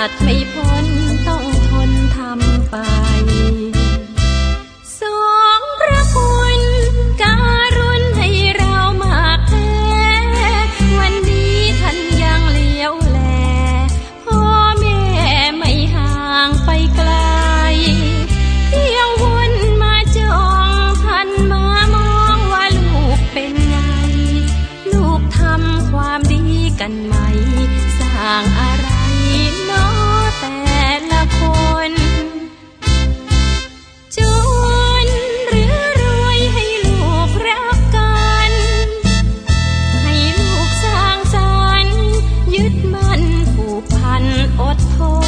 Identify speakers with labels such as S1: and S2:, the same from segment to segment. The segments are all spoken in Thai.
S1: ตัดไม่พ้นต้องทนทำไปสองพระคุณการุณให้เรามากแท้วันนี้ท่านยังเลี้ยวแลพ่อแม่ไม่ห่างไปไกลเที่ยววนมาจองท่านมามองว่าลูกเป็นไง ลูกทำความดีกันไหม สร้างอะไรน้อ ผูกพันอดทน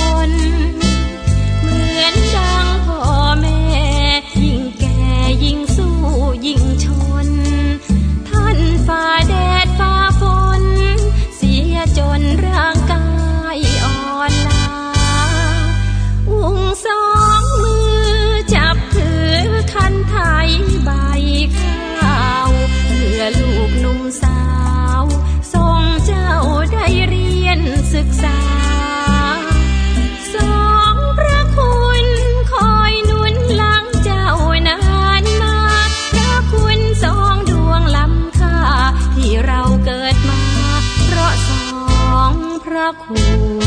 S1: 苦